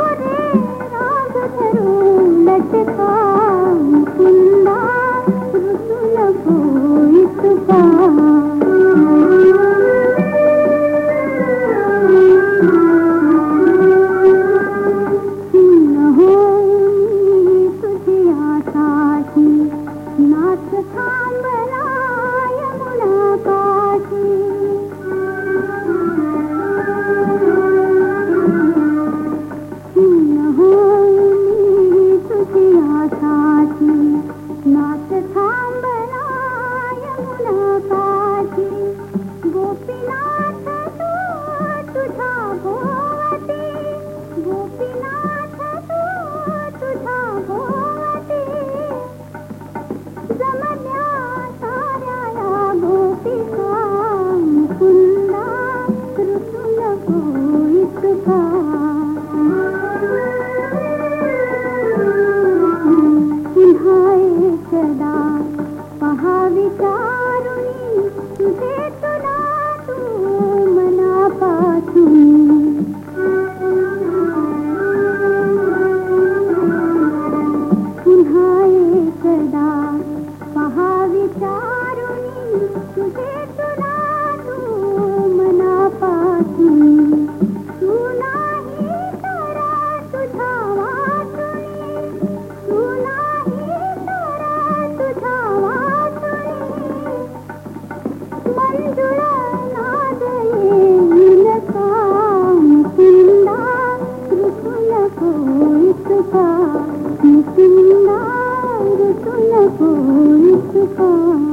को रे राग धरू लटका। महाविचारु 哦，你走。